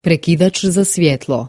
Prekidač za svjetlo.